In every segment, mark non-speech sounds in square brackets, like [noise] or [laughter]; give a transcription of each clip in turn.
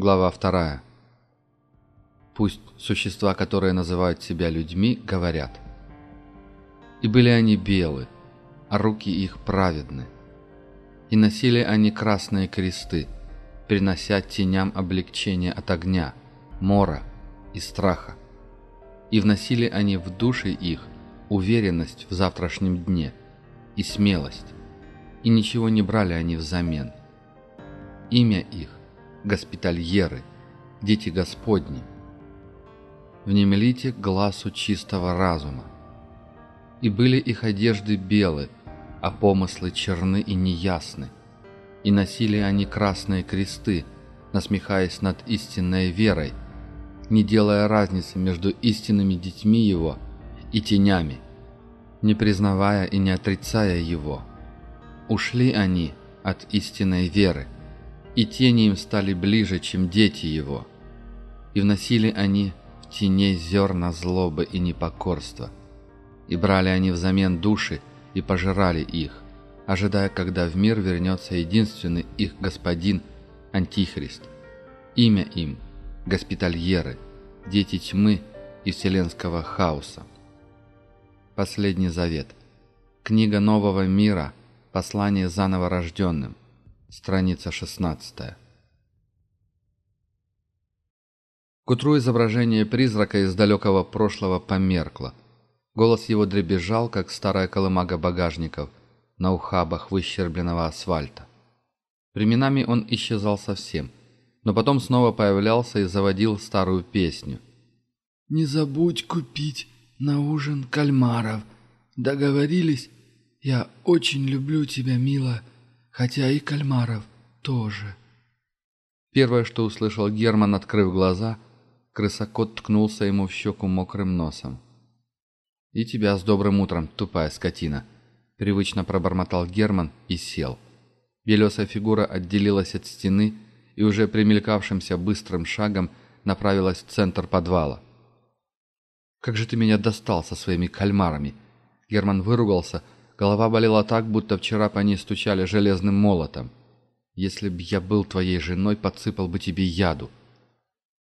Глава 2. Пусть существа, которые называют себя людьми, говорят. И были они белы, а руки их праведны. И носили они красные кресты, принося теням облегчение от огня, мора и страха. И вносили они в души их уверенность в завтрашнем дне и смелость, и ничего не брали они взамен. Имя их госпитальеры, дети Господни. Внемлите глазу чистого разума. И были их одежды белы, а помыслы черны и неясны. И носили они красные кресты, насмехаясь над истинной верой, не делая разницы между истинными детьми его и тенями, не признавая и не отрицая его. Ушли они от истинной веры – и тени им стали ближе, чем дети его, и вносили они в теней зерна злобы и непокорства, и брали они взамен души и пожирали их, ожидая, когда в мир вернется единственный их господин Антихрист. Имя им – Госпитальеры, Дети Тьмы и Вселенского Хаоса. Последний Завет. Книга Нового Мира. Послание заново рожденным. Страница 16. К утру изображение призрака из далекого прошлого померкло. Голос его дребезжал, как старая колымага багажников на ухабах выщербленного асфальта. Временами он исчезал совсем, но потом снова появлялся и заводил старую песню. «Не забудь купить на ужин кальмаров. Договорились? Я очень люблю тебя, милая» хотя и Кальмаров тоже. Первое, что услышал Герман, открыв глаза, крысокот ткнулся ему в щеку мокрым носом. «И тебя с добрым утром, тупая скотина!» — привычно пробормотал Герман и сел. Белесая фигура отделилась от стены и уже примелькавшимся быстрым шагом направилась в центр подвала. «Как же ты меня достал со своими кальмарами!» Герман выругался — Голова болела так, будто вчера по ней стучали железным молотом. Если б я был твоей женой, подсыпал бы тебе яду.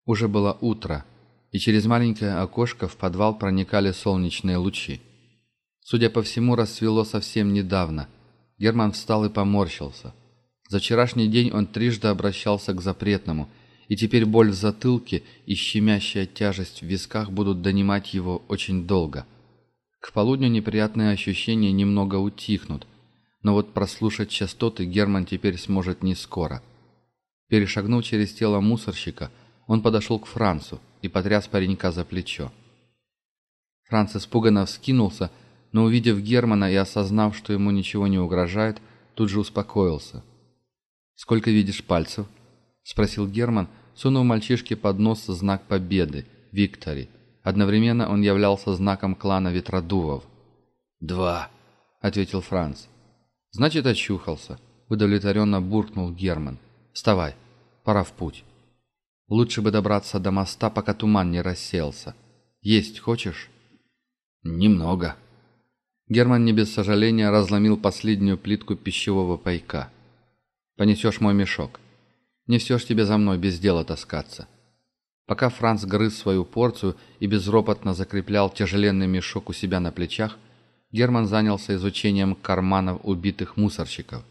Уже было утро, и через маленькое окошко в подвал проникали солнечные лучи. Судя по всему, рассвело совсем недавно. Герман встал и поморщился. За вчерашний день он трижды обращался к запретному, и теперь боль в затылке и щемящая тяжесть в висках будут донимать его очень долго – к полудню неприятные ощущения немного утихнут, но вот прослушать частоты Герман теперь сможет не скоро. Перешагнув через тело мусорщика, он подошел к Францу и потряс паренька за плечо. Франц испуганно вскинулся, но увидев Германа и осознав, что ему ничего не угрожает, тут же успокоился. «Сколько видишь пальцев?» – спросил Герман, сунув мальчишке под нос знак победы – «Виктори». Одновременно он являлся знаком клана Ветродувов. «Два», — ответил Франц. «Значит, очухался», — удовлетворенно буркнул Герман. «Вставай, пора в путь. Лучше бы добраться до моста, пока туман не рассеялся. Есть хочешь?» «Немного». Герман не без сожаления разломил последнюю плитку пищевого пайка. «Понесешь мой мешок. Не все ж тебе за мной без дела таскаться». Пока Франц грыз свою порцию и безропотно закреплял тяжеленный мешок у себя на плечах, Герман занялся изучением карманов убитых мусорщиков.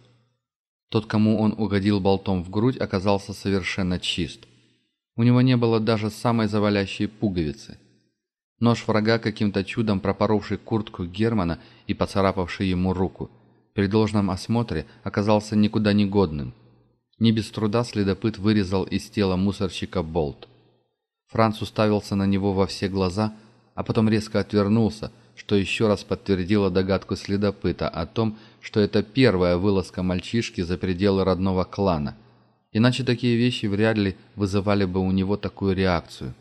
Тот, кому он угодил болтом в грудь, оказался совершенно чист. У него не было даже самой завалящей пуговицы. Нож врага, каким-то чудом пропоровший куртку Германа и поцарапавший ему руку, при должном осмотре оказался никуда не годным. Не без труда следопыт вырезал из тела мусорщика болт – Франц уставился на него во все глаза, а потом резко отвернулся, что еще раз подтвердило догадку следопыта о том, что это первая вылазка мальчишки за пределы родного клана. Иначе такие вещи вряд ли вызывали бы у него такую реакцию.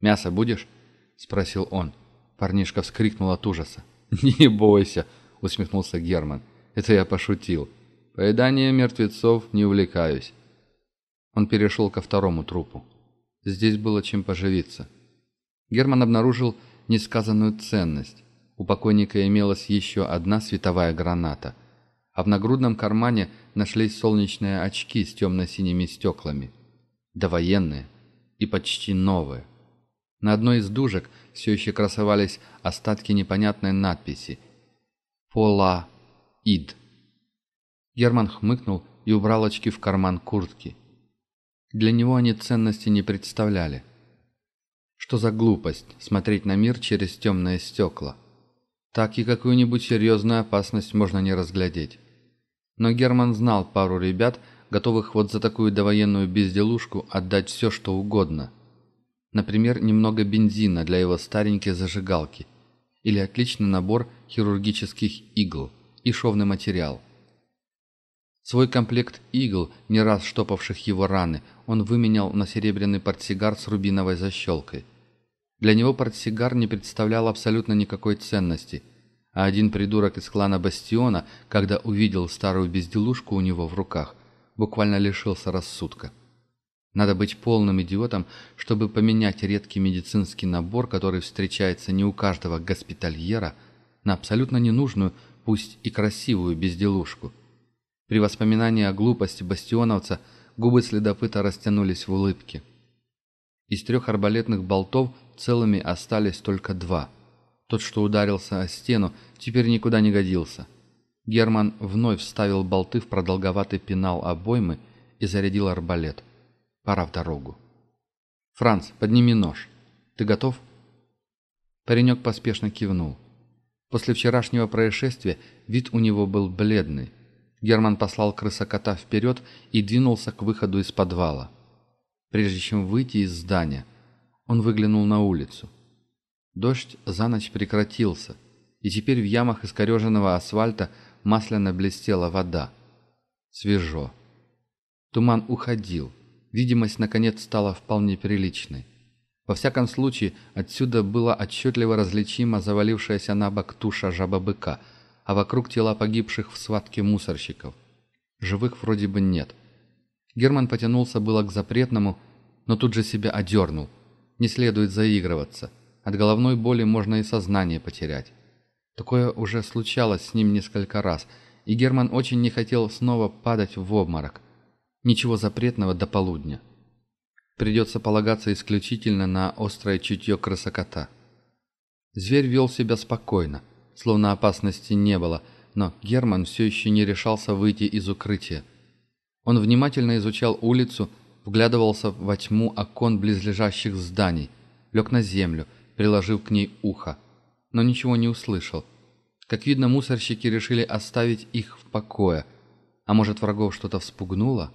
«Мясо будешь?» – спросил он. Парнишка вскрикнул от ужаса. [laughs] «Не бойся!» – усмехнулся Герман. «Это я пошутил. Поедание мертвецов не увлекаюсь». Он перешел ко второму трупу. Здесь было чем поживиться. Герман обнаружил несказанную ценность. У покойника имелась еще одна световая граната, а в нагрудном кармане нашлись солнечные очки с темно-синими стеклами. Довоенные и почти новые. На одной из дужек все еще красовались остатки непонятной надписи «Пола Ид». Герман хмыкнул и убрал очки в карман куртки – для него они ценности не представляли. Что за глупость смотреть на мир через темное стекла? Так и какую-нибудь серьезную опасность можно не разглядеть. Но Герман знал пару ребят, готовых вот за такую довоенную безделушку отдать все, что угодно. Например, немного бензина для его старенькой зажигалки. Или отличный набор хирургических игл и шовный материал – Свой комплект игл, не раз штопавших его раны, он выменял на серебряный портсигар с рубиновой защелкой. Для него портсигар не представлял абсолютно никакой ценности, а один придурок из клана Бастиона, когда увидел старую безделушку у него в руках, буквально лишился рассудка. Надо быть полным идиотом, чтобы поменять редкий медицинский набор, который встречается не у каждого госпитальера, на абсолютно ненужную, пусть и красивую безделушку. При воспоминании о глупости бастионовца губы следопыта растянулись в улыбке. Из трех арбалетных болтов целыми остались только два. Тот, что ударился о стену, теперь никуда не годился. Герман вновь вставил болты в продолговатый пенал обоймы и зарядил арбалет. Пора в дорогу. «Франц, подними нож. Ты готов?» Паренек поспешно кивнул. После вчерашнего происшествия вид у него был бледный. Герман послал крысокота вперед и двинулся к выходу из подвала. Прежде чем выйти из здания, он выглянул на улицу. Дождь за ночь прекратился, и теперь в ямах искореженного асфальта масляно блестела вода. Свежо. Туман уходил. Видимость, наконец, стала вполне приличной. Во всяком случае, отсюда было отчетливо различимо завалившаяся на бок туша жаба-быка – а вокруг тела погибших в схватке мусорщиков. Живых вроде бы нет. Герман потянулся было к запретному, но тут же себя одернул. Не следует заигрываться. От головной боли можно и сознание потерять. Такое уже случалось с ним несколько раз, и Герман очень не хотел снова падать в обморок. Ничего запретного до полудня. Придется полагаться исключительно на острое чутье красокота. Зверь вел себя спокойно, словно опасности не было, но Герман все еще не решался выйти из укрытия. Он внимательно изучал улицу, вглядывался во тьму окон близлежащих зданий, лег на землю, приложив к ней ухо, но ничего не услышал. Как видно, мусорщики решили оставить их в покое. А может, врагов что-то вспугнуло?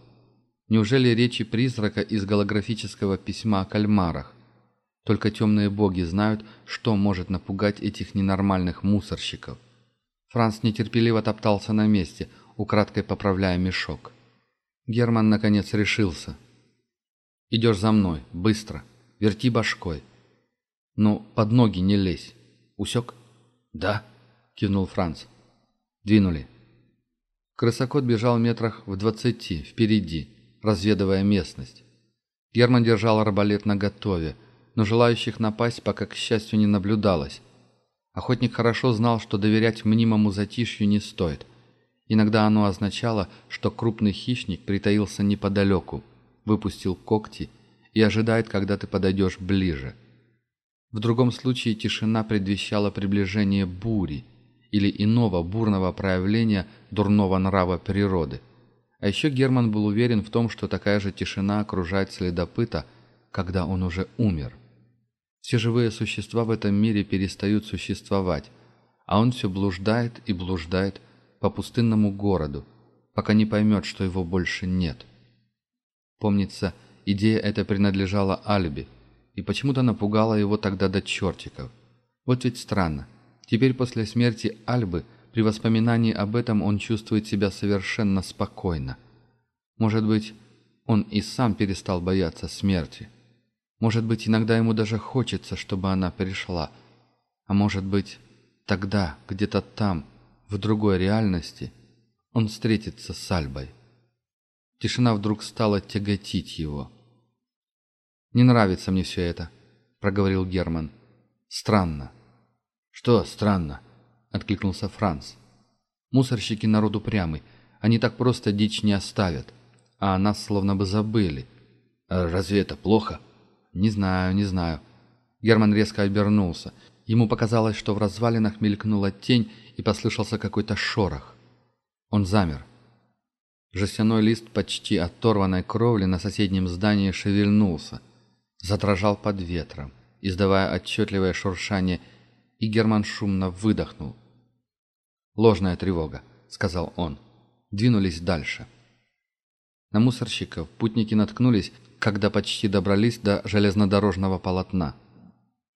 Неужели речи призрака из голографического письма о кальмарах? Только темные боги знают, что может напугать этих ненормальных мусорщиков. Франц нетерпеливо топтался на месте, украдкой поправляя мешок. Герман, наконец, решился. «Идешь за мной, быстро, верти башкой. Ну, под ноги не лезь. Усек?» «Да», — кивнул Франц. «Двинули». Крысокот бежал метрах в двадцати, впереди, разведывая местность. Герман держал арбалет наготове, но желающих напасть пока, к счастью, не наблюдалось. Охотник хорошо знал, что доверять мнимому затишью не стоит. Иногда оно означало, что крупный хищник притаился неподалеку, выпустил когти и ожидает, когда ты подойдешь ближе. В другом случае тишина предвещала приближение бури или иного бурного проявления дурного нрава природы. А еще Герман был уверен в том, что такая же тишина окружает следопыта, когда он уже умер. Все живые существа в этом мире перестают существовать, а он все блуждает и блуждает по пустынному городу, пока не поймет, что его больше нет. Помнится, идея эта принадлежала Альби, и почему-то напугала его тогда до чертиков. Вот ведь странно. Теперь после смерти Альбы, при воспоминании об этом он чувствует себя совершенно спокойно. Может быть, он и сам перестал бояться смерти. Может быть, иногда ему даже хочется, чтобы она пришла, А может быть, тогда, где-то там, в другой реальности, он встретится с Альбой. Тишина вдруг стала тяготить его. «Не нравится мне все это», — проговорил Герман. «Странно». «Что странно?» — откликнулся Франц. «Мусорщики народу прямый. Они так просто дичь не оставят. А нас словно бы забыли. А разве это плохо?» Не знаю, не знаю. Герман резко обернулся. Ему показалось, что в развалинах мелькнула тень и послышался какой-то шорох. Он замер. Жестяной лист почти оторванной кровли на соседнем здании шевельнулся, задрожал под ветром, издавая отчетливое шуршание, и Герман шумно выдохнул. «Ложная тревога», — сказал он. Двинулись дальше. На мусорщиков путники наткнулись, когда почти добрались до железнодорожного полотна.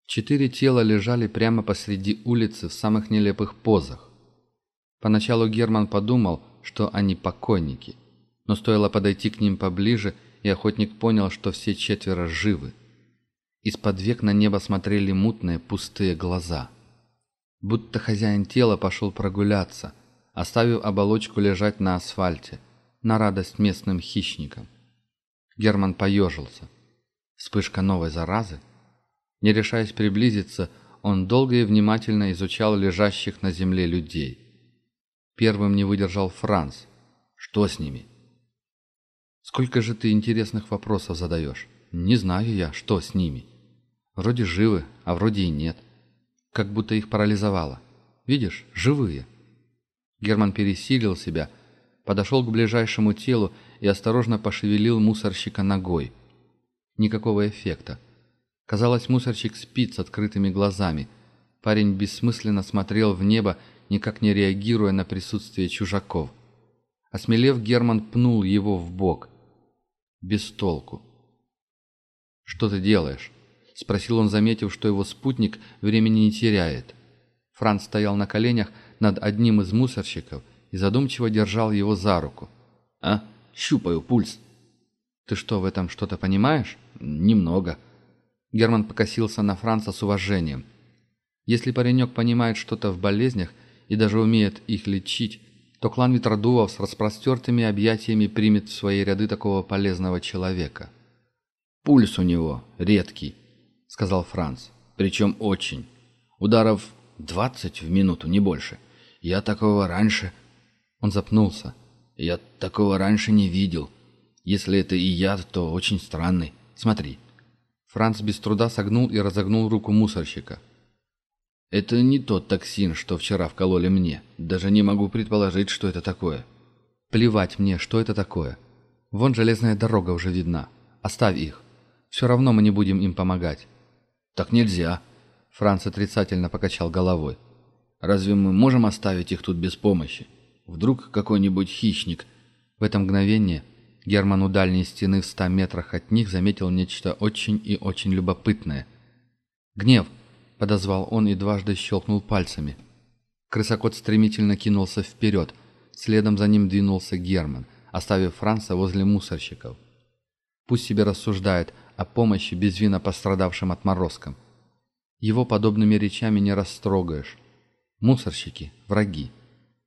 Четыре тела лежали прямо посреди улицы в самых нелепых позах. Поначалу Герман подумал, что они покойники, но стоило подойти к ним поближе, и охотник понял, что все четверо живы. Из-под век на небо смотрели мутные пустые глаза. Будто хозяин тела пошел прогуляться, оставив оболочку лежать на асфальте, на радость местным хищникам. Герман поежился. Вспышка новой заразы? Не решаясь приблизиться, он долго и внимательно изучал лежащих на земле людей. Первым не выдержал Франц. Что с ними? Сколько же ты интересных вопросов задаешь? Не знаю я, что с ними. Вроде живы, а вроде и нет. Как будто их парализовало. Видишь, живые. Герман пересилил себя – подошел к ближайшему телу и осторожно пошевелил мусорщика ногой. Никакого эффекта. Казалось, мусорщик спит с открытыми глазами. Парень бессмысленно смотрел в небо, никак не реагируя на присутствие чужаков. Осмелев, Герман пнул его в бок. Без толку. «Что ты делаешь?» — спросил он, заметив, что его спутник времени не теряет. Франц стоял на коленях над одним из мусорщиков — задумчиво держал его за руку. «А? Щупаю пульс». «Ты что, в этом что-то понимаешь?» «Немного». Герман покосился на Франца с уважением. «Если паренек понимает что-то в болезнях и даже умеет их лечить, то клан Ветродувов с распростертыми объятиями примет в свои ряды такого полезного человека». «Пульс у него редкий», — сказал Франц. «Причем очень. Ударов двадцать в минуту, не больше. Я такого раньше он запнулся. «Я такого раньше не видел. Если это и яд, то очень странный. Смотри». Франц без труда согнул и разогнул руку мусорщика. «Это не тот токсин, что вчера вкололи мне. Даже не могу предположить, что это такое». «Плевать мне, что это такое. Вон железная дорога уже видна. Оставь их. Все равно мы не будем им помогать». «Так нельзя», — Франц отрицательно покачал головой. «Разве мы можем оставить их тут без помощи?» Вдруг какой-нибудь хищник. В это мгновение Герман у дальней стены в ста метрах от них заметил нечто очень и очень любопытное. «Гнев!» — подозвал он и дважды щелкнул пальцами. Крысокот стремительно кинулся вперед. Следом за ним двинулся Герман, оставив Франца возле мусорщиков. Пусть себе рассуждает о помощи безвинно пострадавшим отморозкам. Его подобными речами не растрогаешь. Мусорщики — враги.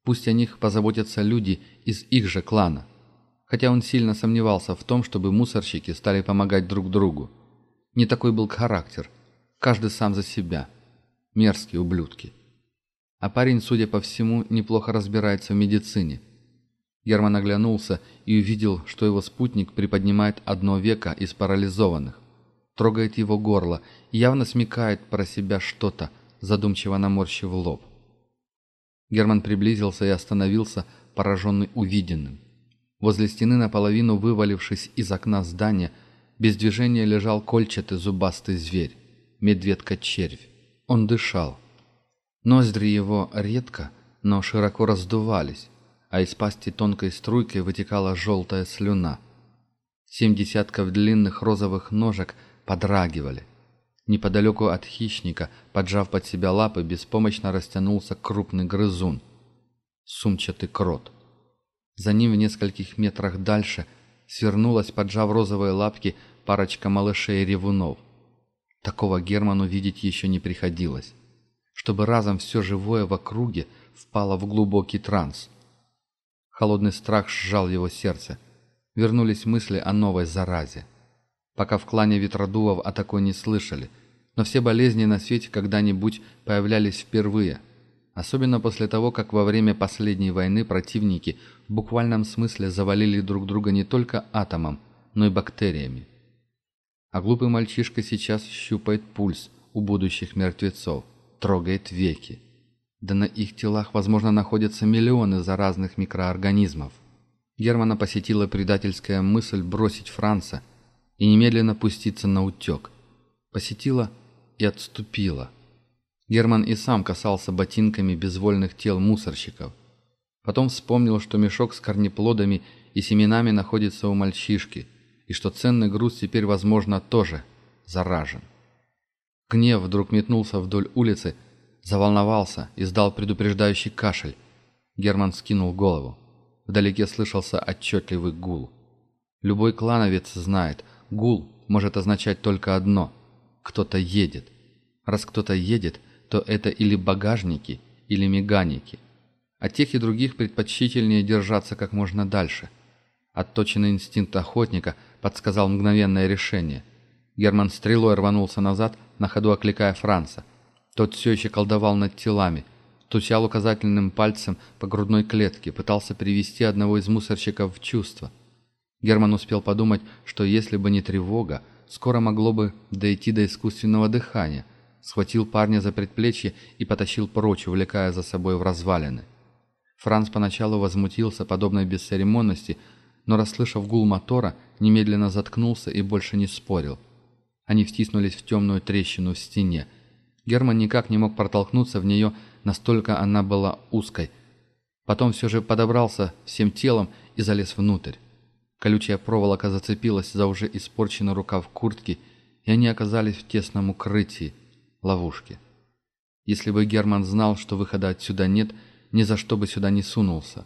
Пусть о них позаботятся люди из их же клана. Хотя он сильно сомневался в том, чтобы мусорщики стали помогать друг другу. Не такой был характер. Каждый сам за себя. Мерзкие ублюдки. А парень, судя по всему, неплохо разбирается в медицине. Герман оглянулся и увидел, что его спутник приподнимает одно веко из парализованных. Трогает его горло, и явно смекает про себя что-то, задумчиво наморщив лоб. Герман приблизился и остановился, пораженный увиденным. Возле стены, наполовину вывалившись из окна здания, без движения лежал кольчатый зубастый зверь, медведка-червь. Он дышал. Ноздри его редко, но широко раздувались, а из пасти тонкой струйкой вытекала желтая слюна. Семь десятков длинных розовых ножек подрагивали. Неподалеку от хищника, поджав под себя лапы, беспомощно растянулся крупный грызун. Сумчатый крот. За ним в нескольких метрах дальше свернулась, поджав розовые лапки, парочка малышей-ревунов. Такого Герману видеть еще не приходилось. Чтобы разом все живое в округе впало в глубокий транс. Холодный страх сжал его сердце. Вернулись мысли о новой заразе пока в клане Ветродувов о такой не слышали, но все болезни на свете когда-нибудь появлялись впервые, особенно после того, как во время последней войны противники в буквальном смысле завалили друг друга не только атомом, но и бактериями. А глупый мальчишка сейчас щупает пульс у будущих мертвецов, трогает веки. Да на их телах, возможно, находятся миллионы заразных микроорганизмов. Германа посетила предательская мысль бросить Франца – и немедленно пуститься на утек. Посетила и отступила. Герман и сам касался ботинками безвольных тел мусорщиков. Потом вспомнил, что мешок с корнеплодами и семенами находится у мальчишки, и что ценный груз теперь, возможно, тоже заражен. Гнев вдруг метнулся вдоль улицы, заволновался, и издал предупреждающий кашель. Герман скинул голову. Вдалеке слышался отчетливый гул. Любой клановец знает – Гул может означать только одно – кто-то едет. Раз кто-то едет, то это или багажники, или меганики. От а тех и других предпочтительнее держаться как можно дальше. Отточенный инстинкт охотника подсказал мгновенное решение. Герман стрелой рванулся назад, на ходу окликая Франца. Тот все еще колдовал над телами, стучал указательным пальцем по грудной клетке, пытался привести одного из мусорщиков в чувство – Герман успел подумать, что если бы не тревога, скоро могло бы дойти до искусственного дыхания. Схватил парня за предплечье и потащил прочь, увлекая за собой в развалины. Франц поначалу возмутился подобной бесцеремонности, но, расслышав гул мотора, немедленно заткнулся и больше не спорил. Они втиснулись в темную трещину в стене. Герман никак не мог протолкнуться в нее, настолько она была узкой. Потом все же подобрался всем телом и залез внутрь. Колючая проволока зацепилась за уже испорченный рукав куртки, и они оказались в тесном укрытии, ловушке. Если бы Герман знал, что выхода отсюда нет, ни за что бы сюда не сунулся.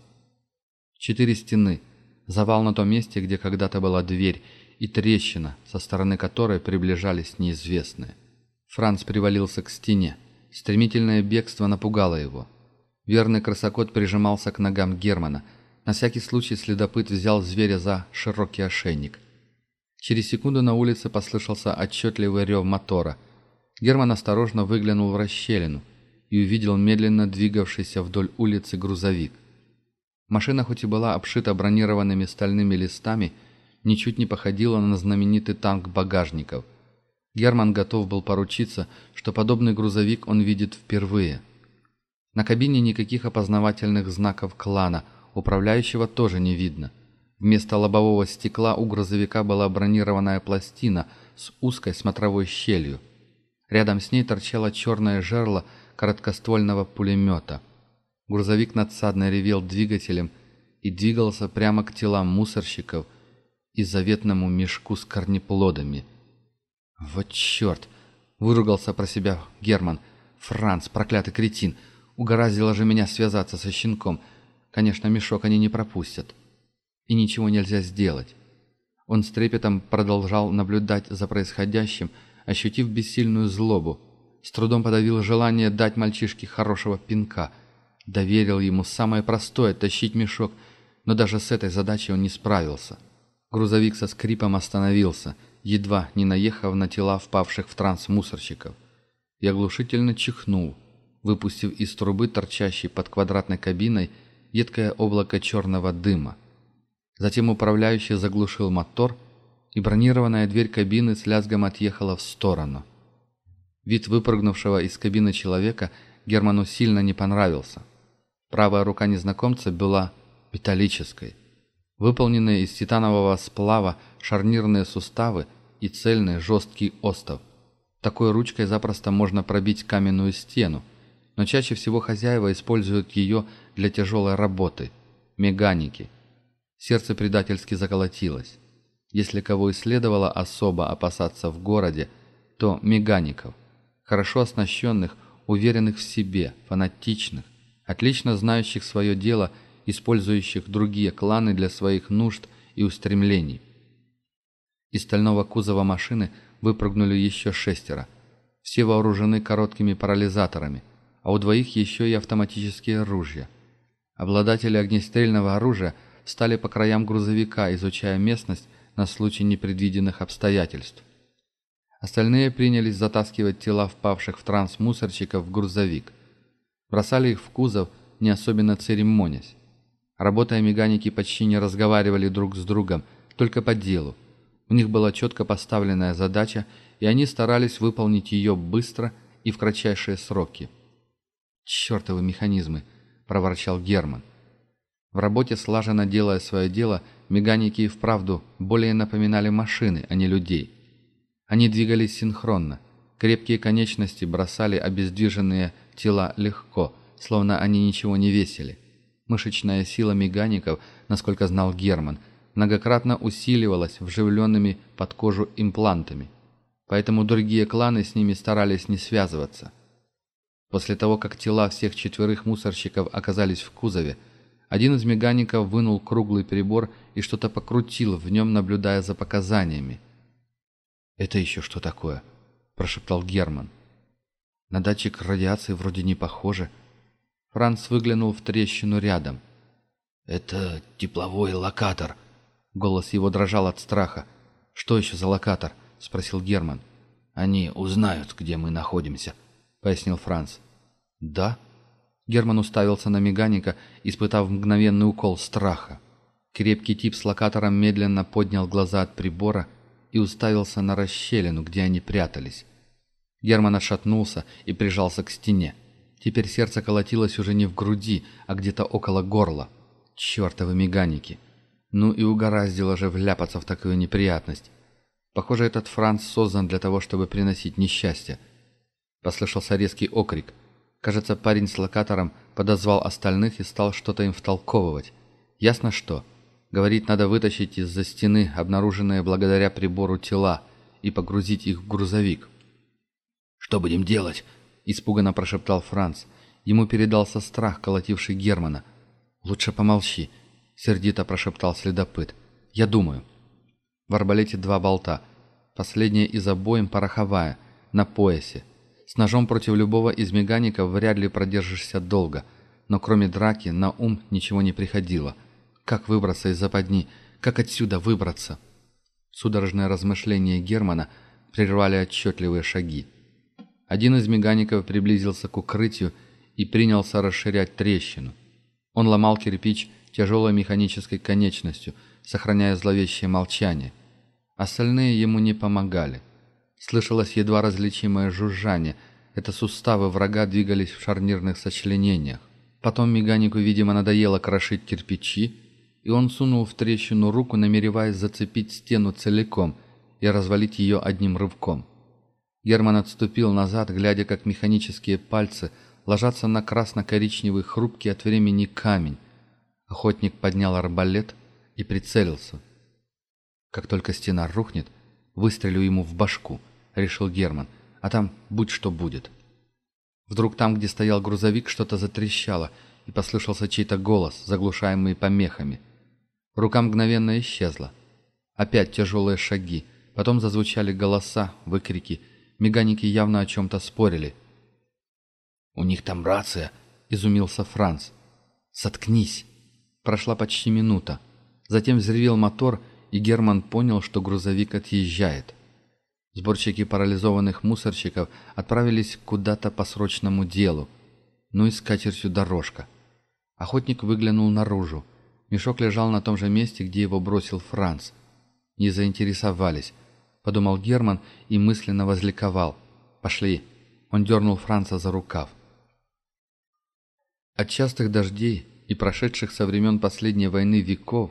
Четыре стены, завал на том месте, где когда-то была дверь, и трещина, со стороны которой приближались неизвестные. Франц привалился к стене. Стремительное бегство напугало его. Верный красокот прижимался к ногам Германа – На всякий случай следопыт взял зверя за широкий ошейник. Через секунду на улице послышался отчетливый рев мотора. Герман осторожно выглянул в расщелину и увидел медленно двигавшийся вдоль улицы грузовик. Машина хоть и была обшита бронированными стальными листами, ничуть не походила на знаменитый танк багажников. Герман готов был поручиться, что подобный грузовик он видит впервые. На кабине никаких опознавательных знаков клана, Управляющего тоже не видно. Вместо лобового стекла у грузовика была бронированная пластина с узкой смотровой щелью. Рядом с ней торчало черное жерло короткоствольного пулемета. Грузовик надсадно ревел двигателем и двигался прямо к телам мусорщиков и заветному мешку с корнеплодами. «Вот черт!» — выругался про себя Герман. «Франц, проклятый кретин! Угораздило же меня связаться со щенком!» Конечно, мешок они не пропустят. И ничего нельзя сделать. Он с трепетом продолжал наблюдать за происходящим, ощутив бессильную злобу. С трудом подавил желание дать мальчишке хорошего пинка. Доверил ему самое простое – тащить мешок, но даже с этой задачей он не справился. Грузовик со скрипом остановился, едва не наехав на тела впавших в транс мусорщиков. И оглушительно чихнул, выпустив из трубы, торчащей под квадратной кабиной, едкое облако черного дыма. Затем управляющий заглушил мотор, и бронированная дверь кабины с лязгом отъехала в сторону. Вид выпрыгнувшего из кабины человека Герману сильно не понравился. Правая рука незнакомца была металлической. Выполненные из титанового сплава шарнирные суставы и цельный жесткий остов. Такой ручкой запросто можно пробить каменную стену, но чаще всего хозяева используют ее для тяжелой работы, меганики. Сердце предательски заколотилось. Если кого и следовало особо опасаться в городе, то мегаников, хорошо оснащенных, уверенных в себе, фанатичных, отлично знающих свое дело, использующих другие кланы для своих нужд и устремлений. Из стального кузова машины выпрыгнули еще шестеро. Все вооружены короткими парализаторами, а у двоих еще и автоматические ружья. Обладатели огнестрельного оружия встали по краям грузовика, изучая местность на случай непредвиденных обстоятельств. Остальные принялись затаскивать тела впавших в транс мусорщиков в грузовик. Бросали их в кузов, не особенно церемонясь. Работая меганики почти не разговаривали друг с другом, только по делу. У них была четко поставленная задача, и они старались выполнить ее быстро и в кратчайшие сроки. «Чертовы механизмы!» — проворчал Герман. В работе, слаженно делая свое дело, меганики и вправду более напоминали машины, а не людей. Они двигались синхронно. Крепкие конечности бросали обездвиженные тела легко, словно они ничего не весили. Мышечная сила мегаников, насколько знал Герман, многократно усиливалась вживленными под кожу имплантами. Поэтому другие кланы с ними старались не связываться – После того, как тела всех четверых мусорщиков оказались в кузове, один из мегаников вынул круглый прибор и что-то покрутил в нем, наблюдая за показаниями. «Это еще что такое?» – прошептал Герман. «На датчик радиации вроде не похоже». Франц выглянул в трещину рядом. «Это тепловой локатор». Голос его дрожал от страха. «Что еще за локатор?» – спросил Герман. «Они узнают, где мы находимся», – пояснил Франц. «Да?» Герман уставился на механика, испытав мгновенный укол страха. Крепкий тип с локатором медленно поднял глаза от прибора и уставился на расщелину, где они прятались. Герман отшатнулся и прижался к стене. Теперь сердце колотилось уже не в груди, а где-то около горла. Чертовы меганики! Ну и угораздило же вляпаться в такую неприятность. Похоже, этот Франц создан для того, чтобы приносить несчастье. Послышался резкий окрик. кажется, парень с локатором подозвал остальных и стал что-то им втолковывать. Ясно что. Говорит, надо вытащить из-за стены обнаруженные благодаря прибору тела и погрузить их в грузовик. «Что будем делать?» – испуганно прошептал Франц. Ему передался страх, колотивший Германа. «Лучше помолчи», – сердито прошептал следопыт. «Я думаю». В арбалете два болта. Последняя из обоим пороховая, на поясе – с ножом против любого из мегаников вряд ли продержишься долго. Но кроме драки на ум ничего не приходило. Как выбраться из западни? Как отсюда выбраться? Судорожное размышление Германа прервали отчетливые шаги. Один из мегаников приблизился к укрытию и принялся расширять трещину. Он ломал кирпич тяжелой механической конечностью, сохраняя зловещее молчание. Остальные ему не помогали – слышалось едва различимое жужжание. Это суставы врага двигались в шарнирных сочленениях. Потом меганику, видимо, надоело крошить кирпичи, и он сунул в трещину руку, намереваясь зацепить стену целиком и развалить ее одним рывком. Герман отступил назад, глядя, как механические пальцы ложатся на красно-коричневый хрупкий от времени камень. Охотник поднял арбалет и прицелился. Как только стена рухнет, выстрелю ему в башку — решил Герман. «А там будь что будет». Вдруг там, где стоял грузовик, что-то затрещало, и послышался чей-то голос, заглушаемый помехами. Рука мгновенно исчезла. Опять тяжелые шаги, потом зазвучали голоса, выкрики. Меганики явно о чем-то спорили. «У них там рация!» — изумился Франц. «Соткнись!» Прошла почти минута. Затем взревел мотор, и Герман понял, что грузовик отъезжает. Сборщики парализованных мусорщиков отправились куда-то по срочному делу. Ну и с катертью дорожка. Охотник выглянул наружу. Мешок лежал на том же месте, где его бросил Франц. «Не заинтересовались», — подумал Герман и мысленно возликовал. «Пошли». Он дернул Франца за рукав. От частых дождей и прошедших со времен последней войны веков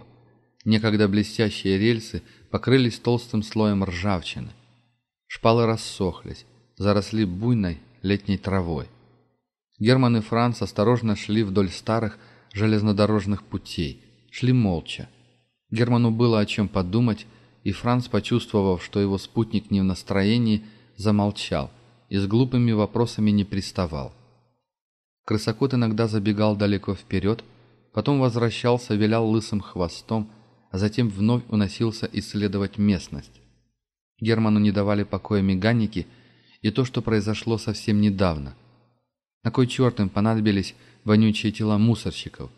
некогда блестящие рельсы покрылись толстым слоем ржавчины. Шпалы рассохлись, заросли буйной летней травой. Герман и Франц осторожно шли вдоль старых железнодорожных путей, шли молча. Герману было о чем подумать, и Франц, почувствовав, что его спутник не в настроении, замолчал и с глупыми вопросами не приставал. Крысокот иногда забегал далеко вперед, потом возвращался, вилял лысым хвостом, а затем вновь уносился исследовать местность. Герману не давали покоя меганики и то, что произошло совсем недавно. На кой черт им понадобились вонючие тела мусорщиков?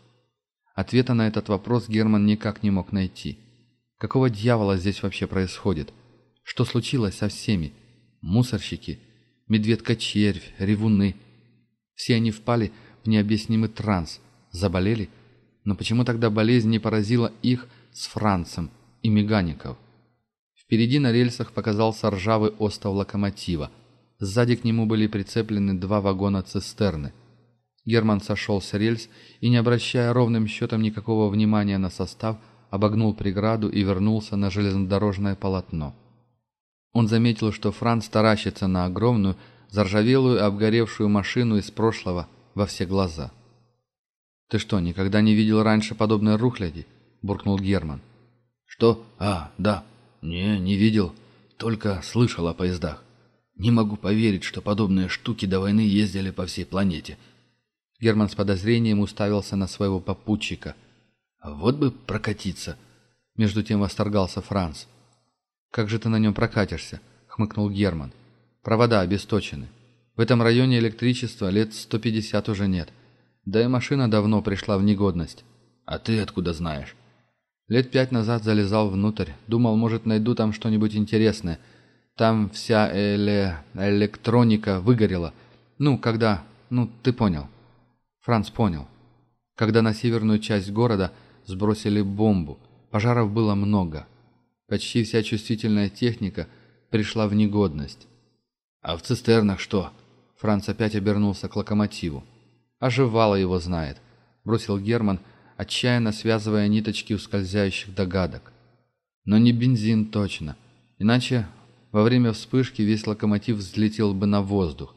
Ответа на этот вопрос Герман никак не мог найти. Какого дьявола здесь вообще происходит? Что случилось со всеми? Мусорщики, медведка-червь, ревуны. Все они впали в необъяснимый транс. Заболели? Но почему тогда болезнь не поразила их с Францем и Мегаников? Впереди на рельсах показался ржавый остов локомотива. Сзади к нему были прицеплены два вагона цистерны. Герман сошел с рельс и, не обращая ровным счетом никакого внимания на состав, обогнул преграду и вернулся на железнодорожное полотно. Он заметил, что Франц таращится на огромную, заржавелую, обгоревшую машину из прошлого во все глаза. «Ты что, никогда не видел раньше подобной рухляди?» – буркнул Герман. «Что? А, да», «Не, не видел. Только слышал о поездах. Не могу поверить, что подобные штуки до войны ездили по всей планете». Герман с подозрением уставился на своего попутчика. А «Вот бы прокатиться!» Между тем восторгался Франц. «Как же ты на нем прокатишься?» — хмыкнул Герман. «Провода обесточены. В этом районе электричества лет 150 уже нет. Да и машина давно пришла в негодность. А ты откуда знаешь?» Лет пять назад залезал внутрь. Думал, может, найду там что-нибудь интересное. Там вся эле... электроника выгорела. Ну, когда... Ну, ты понял. Франц понял. Когда на северную часть города сбросили бомбу, пожаров было много. Почти вся чувствительная техника пришла в негодность. «А в цистернах что?» Франц опять обернулся к локомотиву. «Оживало его знает», — бросил Герман, — отчаянно связывая ниточки ускользающих догадок. Но не бензин точно, иначе во время вспышки весь локомотив взлетел бы на воздух.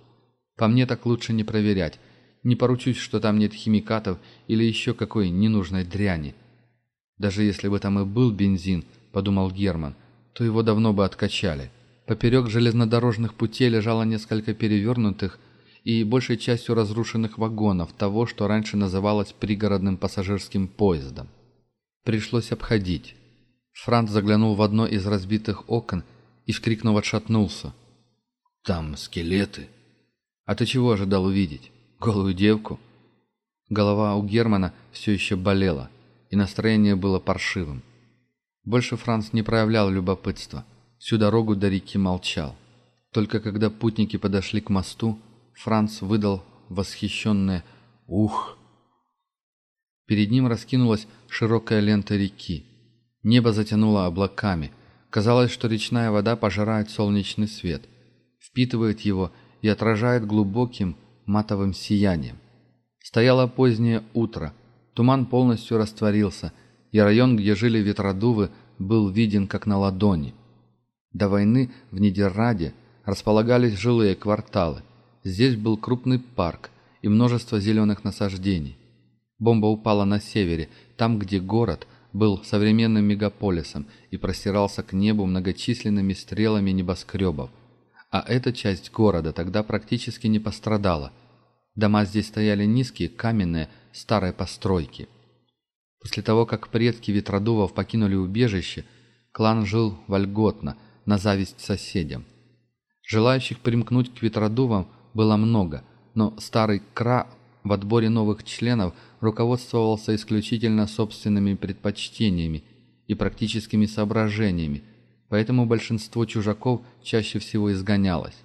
По мне так лучше не проверять, не поручусь, что там нет химикатов или еще какой ненужной дряни. Даже если бы там и был бензин, подумал Герман, то его давно бы откачали. Поперек железнодорожных путей лежало несколько перевернутых, и большей частью разрушенных вагонов того, что раньше называлось пригородным пассажирским поездом. Пришлось обходить. Франц заглянул в одно из разбитых окон и, вскрикнув, отшатнулся. «Там скелеты!» «А ты чего ожидал увидеть? Голую девку?» Голова у Германа все еще болела, и настроение было паршивым. Больше Франц не проявлял любопытства. Всю дорогу до реки молчал. Только когда путники подошли к мосту, Франц выдал восхищенное «Ух!». Перед ним раскинулась широкая лента реки. Небо затянуло облаками. Казалось, что речная вода пожирает солнечный свет, впитывает его и отражает глубоким матовым сиянием. Стояло позднее утро. Туман полностью растворился, и район, где жили ветродувы, был виден как на ладони. До войны в Нидерраде располагались жилые кварталы здесь был крупный парк и множество зеленых насаждений. Бомба упала на севере, там, где город был современным мегаполисом и простирался к небу многочисленными стрелами небоскребов. А эта часть города тогда практически не пострадала. Дома здесь стояли низкие, каменные, старые постройки. После того, как предки Ветродувов покинули убежище, клан жил вольготно, на зависть соседям. Желающих примкнуть к Ветродувам – было много, но старый Кра в отборе новых членов руководствовался исключительно собственными предпочтениями и практическими соображениями, поэтому большинство чужаков чаще всего изгонялось.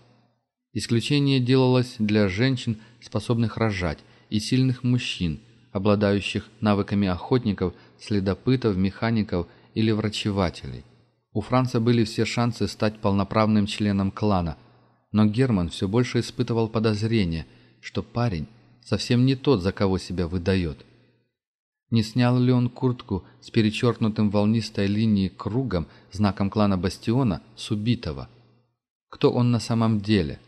Исключение делалось для женщин, способных рожать, и сильных мужчин, обладающих навыками охотников, следопытов, механиков или врачевателей. У Франца были все шансы стать полноправным членом клана, но Герман все больше испытывал подозрение, что парень совсем не тот, за кого себя выдает. Не снял ли он куртку с перечеркнутым волнистой линией кругом, знаком клана Бастиона, с убитого? Кто он на самом деле?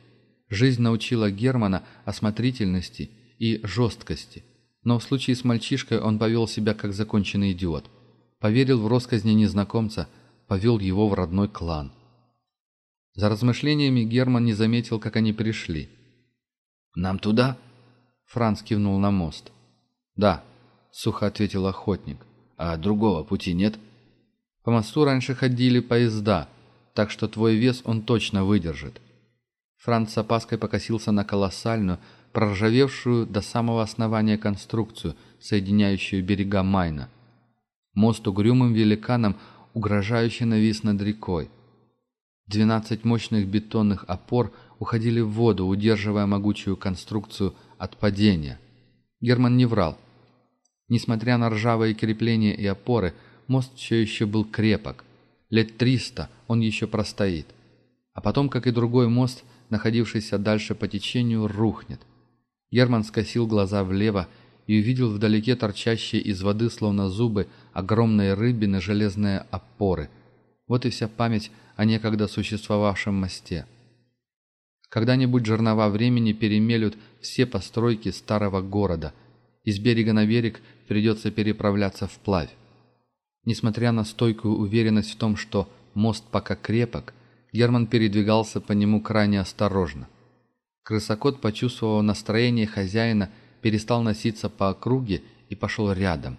Жизнь научила Германа осмотрительности и жесткости. Но в случае с мальчишкой он повел себя как законченный идиот. Поверил в росказни незнакомца, повел его в родной клан. За размышлениями Герман не заметил, как они пришли. «Нам туда?» Франц кивнул на мост. «Да», — сухо ответил охотник. «А другого пути нет?» «По мосту раньше ходили поезда, так что твой вес он точно выдержит». Франц с опаской покосился на колоссальную, проржавевшую до самого основания конструкцию, соединяющую берега Майна. Мост угрюмым великаном угрожающе навис над рекой. 12 мощных бетонных опор уходили в воду, удерживая могучую конструкцию от падения. Герман не врал. Несмотря на ржавые крепления и опоры, мост все еще был крепок. Лет триста он еще простоит. А потом, как и другой мост, находившийся дальше по течению, рухнет. Герман скосил глаза влево и увидел вдалеке торчащие из воды, словно зубы, огромные рыбины железные опоры. Вот и вся память о а некогда существовавшем мосте. Когда-нибудь жернова времени перемелют все постройки старого города. Из берега на берег придется переправляться вплавь. Несмотря на стойкую уверенность в том, что мост пока крепок, Герман передвигался по нему крайне осторожно. Крысокот, почувствовав настроение хозяина, перестал носиться по округе и пошел рядом.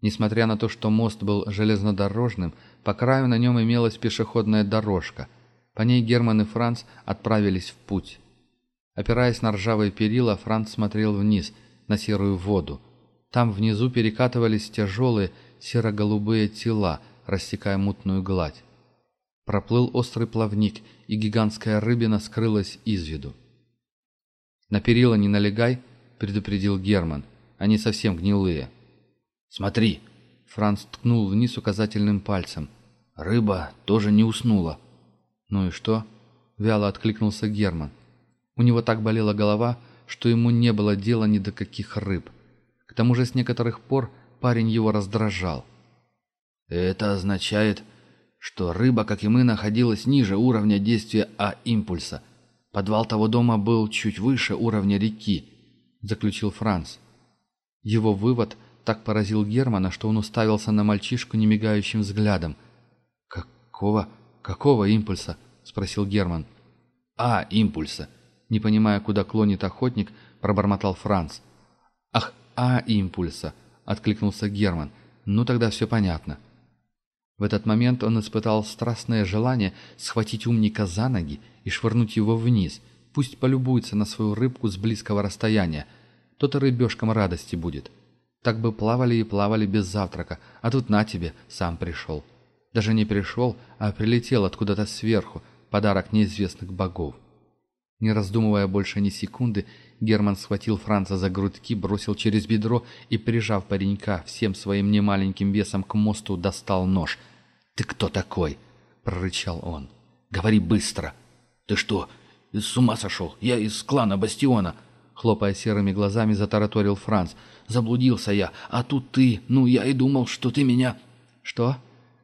Несмотря на то, что мост был железнодорожным – по краю на нем имелась пешеходная дорожка. По ней Герман и Франц отправились в путь. Опираясь на ржавые перила, Франц смотрел вниз, на серую воду. Там внизу перекатывались тяжелые серо-голубые тела, рассекая мутную гладь. Проплыл острый плавник, и гигантская рыбина скрылась из виду. «На перила не налегай», — предупредил Герман. «Они совсем гнилые». «Смотри!» Франц ткнул вниз указательным пальцем. «Рыба тоже не уснула». «Ну и что?» — вяло откликнулся Герман. У него так болела голова, что ему не было дела ни до каких рыб. К тому же с некоторых пор парень его раздражал. «Это означает, что рыба, как и мы, находилась ниже уровня действия А-импульса. Подвал того дома был чуть выше уровня реки», — заключил Франц. Его вывод — так поразил Германа, что он уставился на мальчишку немигающим взглядом. «Какого? Какого импульса?» — спросил Герман. «А, импульса!» — не понимая, куда клонит охотник, пробормотал Франц. «Ах, а, импульса!» — откликнулся Герман. «Ну тогда все понятно». В этот момент он испытал страстное желание схватить умника за ноги и швырнуть его вниз. Пусть полюбуется на свою рыбку с близкого расстояния. То-то рыбешкам радости будет. — так бы плавали и плавали без завтрака, а тут на тебе, сам пришел. Даже не пришел, а прилетел откуда-то сверху, подарок неизвестных богов. Не раздумывая больше ни секунды, Герман схватил Франца за грудки, бросил через бедро и, прижав паренька всем своим немаленьким весом к мосту, достал нож. «Ты кто такой?» — прорычал он. «Говори быстро!» «Ты что, с ума сошел? Я из клана Бастиона!» Хлопая серыми глазами, затараторил Франц — Заблудился я, а тут ты. Ну, я и думал, что ты меня...» «Что?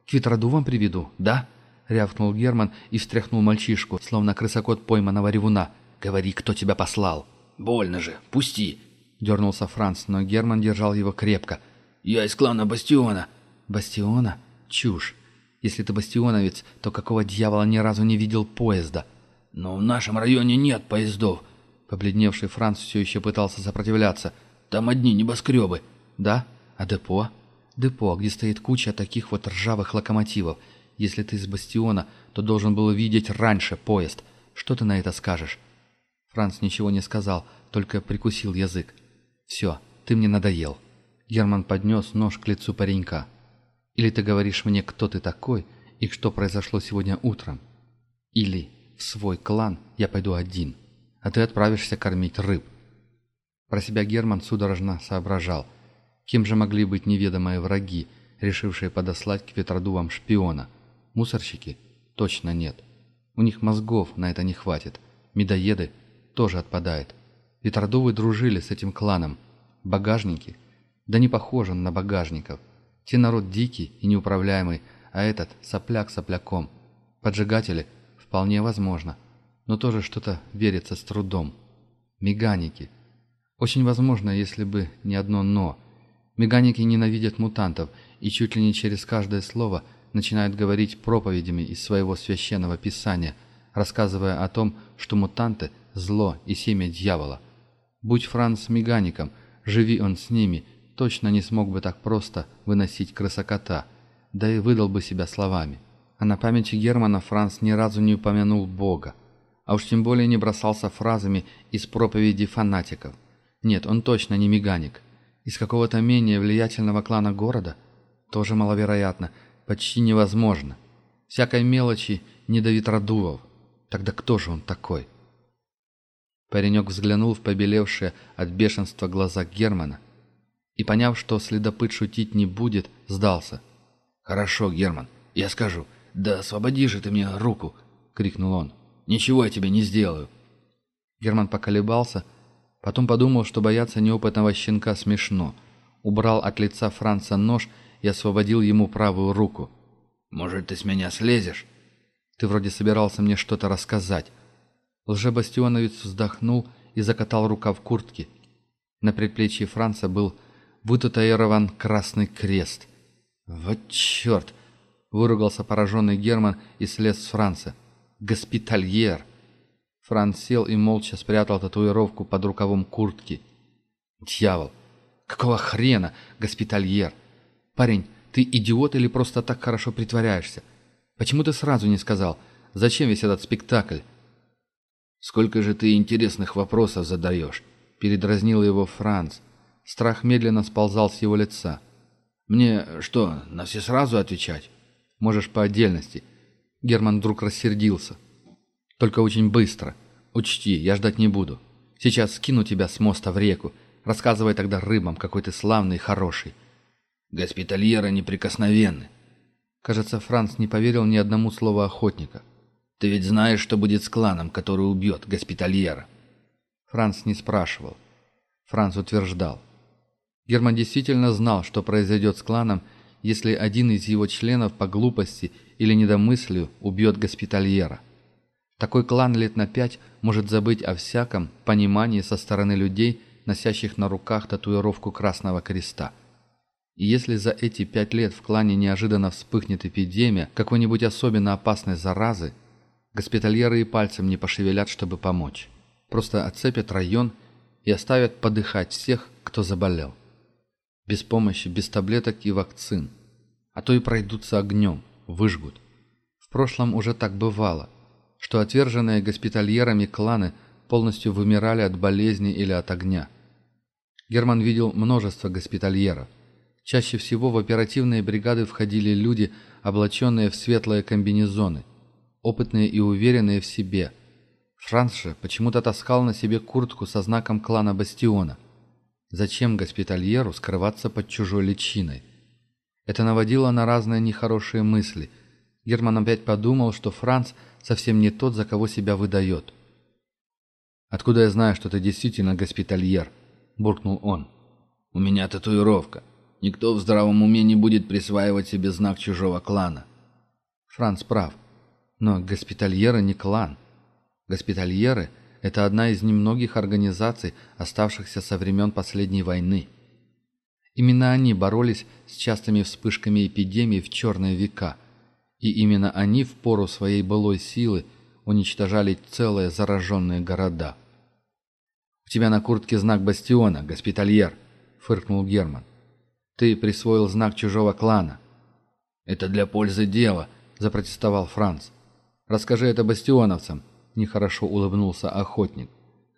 К вам приведу, да?» — рявкнул Герман и встряхнул мальчишку, словно крысокот пойманного ревуна. «Говори, кто тебя послал!» «Больно же! Пусти!» — дернулся Франц, но Герман держал его крепко. «Я из клана Бастиона!» «Бастиона? Чушь! Если ты бастионовец, то какого дьявола ни разу не видел поезда?» «Но в нашем районе нет поездов!» Побледневший Франц все еще пытался сопротивляться — там одни небоскребы». «Да? А депо?» «Депо, где стоит куча таких вот ржавых локомотивов. Если ты из бастиона, то должен был видеть раньше поезд. Что ты на это скажешь?» Франц ничего не сказал, только прикусил язык. «Все, ты мне надоел». Герман поднес нож к лицу паренька. «Или ты говоришь мне, кто ты такой и что произошло сегодня утром? Или в свой клан я пойду один, а ты отправишься кормить рыб». Про себя Герман судорожно соображал, кем же могли быть неведомые враги, решившие подослать к ветродувам шпиона. Мусорщики? Точно нет. У них мозгов на это не хватит. Медоеды тоже отпадает. Ветродувы дружили с этим кланом. Багажники? Да не похож на багажников. Те народ дикий и неуправляемый, а этот сопляк сопляком. Поджигатели? Вполне возможно. Но тоже что-то верится с трудом. Меганики. Очень возможно, если бы не одно «но». Меганики ненавидят мутантов и чуть ли не через каждое слово начинают говорить проповедями из своего священного писания, рассказывая о том, что мутанты – зло и семя дьявола. Будь Франц мегаником, живи он с ними, точно не смог бы так просто выносить крысокота, да и выдал бы себя словами. А на памяти Германа Франц ни разу не упомянул Бога, а уж тем более не бросался фразами из проповеди фанатиков. Нет, он точно не меганик. Из какого-то менее влиятельного клана города? Тоже маловероятно, почти невозможно. Всякой мелочи не до ветродувов. Тогда кто же он такой? Паренек взглянул в побелевшие от бешенства глаза Германа и, поняв, что следопыт шутить не будет, сдался. «Хорошо, Герман, я скажу. Да освободи же ты мне руку!» — крикнул он. «Ничего я тебе не сделаю!» Герман поколебался, — потом подумал, что бояться неопытного щенка смешно. Убрал от лица Франца нож и освободил ему правую руку. «Может, ты с меня слезешь?» «Ты вроде собирался мне что-то рассказать». Лжебастионовец вздохнул и закатал рукав куртки. На предплечье Франца был вытатуирован красный крест. «Вот черт!» — выругался пораженный Герман и слез с Франца. «Госпитальер!» Франц сел и молча спрятал татуировку под рукавом куртки. «Дьявол! Какого хрена, госпитальер? Парень, ты идиот или просто так хорошо притворяешься? Почему ты сразу не сказал? Зачем весь этот спектакль?» «Сколько же ты интересных вопросов задаешь?» — передразнил его Франц. Страх медленно сползал с его лица. «Мне что, на все сразу отвечать?» «Можешь по отдельности». Герман вдруг рассердился. Только очень быстро. Учти, я ждать не буду. Сейчас скину тебя с моста в реку. Рассказывай тогда рыбам, какой ты славный и хороший. Госпитальеры неприкосновенны. Кажется, Франц не поверил ни одному слову охотника. Ты ведь знаешь, что будет с кланом, который убьет госпитальера. Франц не спрашивал. Франц утверждал. Герман действительно знал, что произойдет с кланом, если один из его членов по глупости или недомыслию убьет госпитальера. Такой клан лет на пять может забыть о всяком понимании со стороны людей, носящих на руках татуировку Красного Креста. И если за эти пять лет в клане неожиданно вспыхнет эпидемия какой-нибудь особенно опасной заразы, госпитальеры и пальцем не пошевелят, чтобы помочь. Просто отцепят район и оставят подыхать всех, кто заболел. Без помощи, без таблеток и вакцин. А то и пройдутся огнем, выжгут. В прошлом уже так бывало что отверженные госпитальерами кланы полностью вымирали от болезни или от огня. Герман видел множество госпитальеров. Чаще всего в оперативные бригады входили люди, облаченные в светлые комбинезоны, опытные и уверенные в себе. Франше почему-то таскал на себе куртку со знаком клана Бастиона. Зачем госпитальеру скрываться под чужой личиной? Это наводило на разные нехорошие мысли. Герман опять подумал, что Франц – совсем не тот, за кого себя выдает. «Откуда я знаю, что ты действительно госпитальер?» – буркнул он. «У меня татуировка. Никто в здравом уме не будет присваивать себе знак чужого клана». Франц прав. Но госпитальеры не клан. Госпитальеры – это одна из немногих организаций, оставшихся со времен последней войны. Именно они боролись с частыми вспышками эпидемий в черные века – и именно они в пору своей былой силы уничтожали целые зараженные города. «У тебя на куртке знак бастиона, госпитальер», — фыркнул Герман. «Ты присвоил знак чужого клана». «Это для пользы дела», — запротестовал Франц. «Расскажи это бастионовцам», — нехорошо улыбнулся охотник.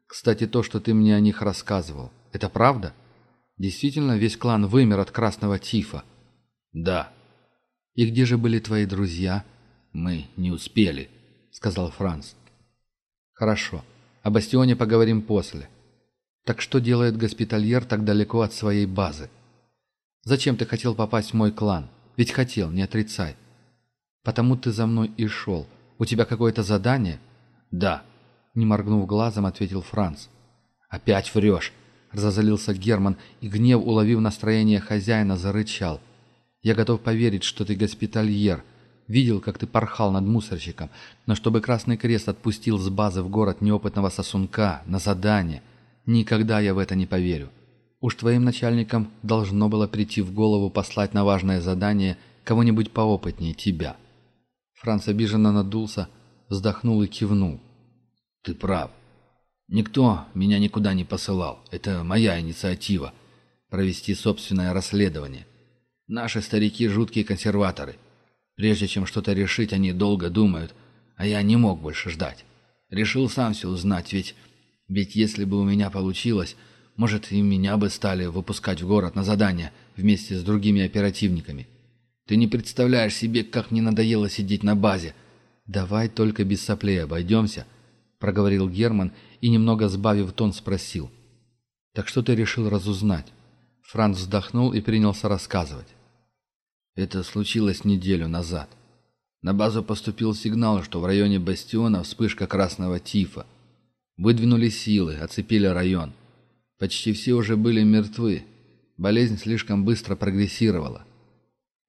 «Кстати, то, что ты мне о них рассказывал, это правда? Действительно, весь клан вымер от красного тифа?» «Да», и где же были твои друзья? Мы не успели, сказал Франц. Хорошо. О бастионе поговорим после. Так что делает госпитальер так далеко от своей базы? Зачем ты хотел попасть в мой клан? Ведь хотел, не отрицай. Потому ты за мной и шел. У тебя какое-то задание? Да. Не моргнув глазом, ответил Франц. «Опять врешь!» — разозлился Герман, и гнев, уловив настроение хозяина, зарычал. Я готов поверить, что ты госпитальер. Видел, как ты порхал над мусорщиком. Но чтобы Красный Крест отпустил с базы в город неопытного сосунка на задание, никогда я в это не поверю. Уж твоим начальникам должно было прийти в голову послать на важное задание кого-нибудь поопытнее тебя». Франц обиженно надулся, вздохнул и кивнул. «Ты прав. Никто меня никуда не посылал. Это моя инициатива — провести собственное расследование. Наши старики – жуткие консерваторы. Прежде чем что-то решить, они долго думают, а я не мог больше ждать. Решил сам все узнать, ведь... Ведь если бы у меня получилось, может, и меня бы стали выпускать в город на задание вместе с другими оперативниками. Ты не представляешь себе, как мне надоело сидеть на базе. Давай только без соплей обойдемся, — проговорил Герман и, немного сбавив тон, спросил. Так что ты решил разузнать? Франц вздохнул и принялся рассказывать. Это случилось неделю назад. На базу поступил сигнал, что в районе бастиона вспышка красного тифа. Выдвинули силы, оцепили район. Почти все уже были мертвы. Болезнь слишком быстро прогрессировала.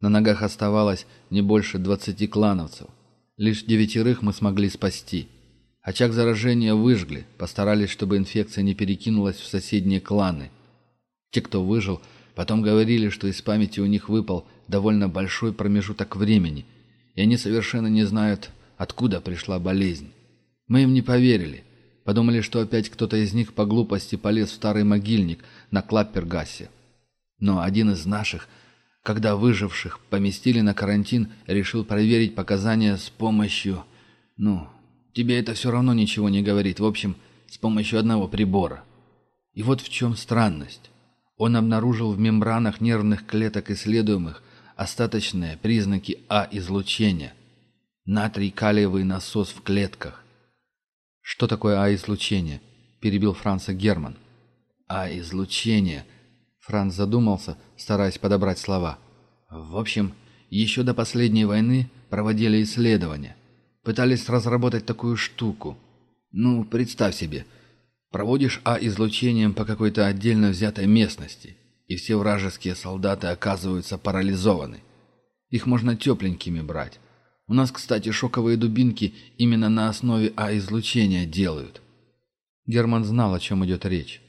На ногах оставалось не больше 20 клановцев. Лишь девятерых мы смогли спасти. Очаг заражения выжгли, постарались, чтобы инфекция не перекинулась в соседние кланы. Те, кто выжил, Потом говорили, что из памяти у них выпал довольно большой промежуток времени, и они совершенно не знают, откуда пришла болезнь. Мы им не поверили. Подумали, что опять кто-то из них по глупости полез в старый могильник на Клаппергасе. Но один из наших, когда выживших поместили на карантин, решил проверить показания с помощью... Ну, тебе это все равно ничего не говорит. В общем, с помощью одного прибора. И вот в чем странность. Он обнаружил в мембранах нервных клеток исследуемых остаточные признаки А-излучения. Натрий-калиевый насос в клетках. «Что такое А-излучение?» – перебил Франца Герман. «А-излучение!» – Франц задумался, стараясь подобрать слова. «В общем, еще до последней войны проводили исследования. Пытались разработать такую штуку. Ну, представь себе – Проводишь А излучением по какой-то отдельно взятой местности, и все вражеские солдаты оказываются парализованы. Их можно тепленькими брать. У нас, кстати, шоковые дубинки именно на основе А-излучения делают. Герман знал, о чем идет речь.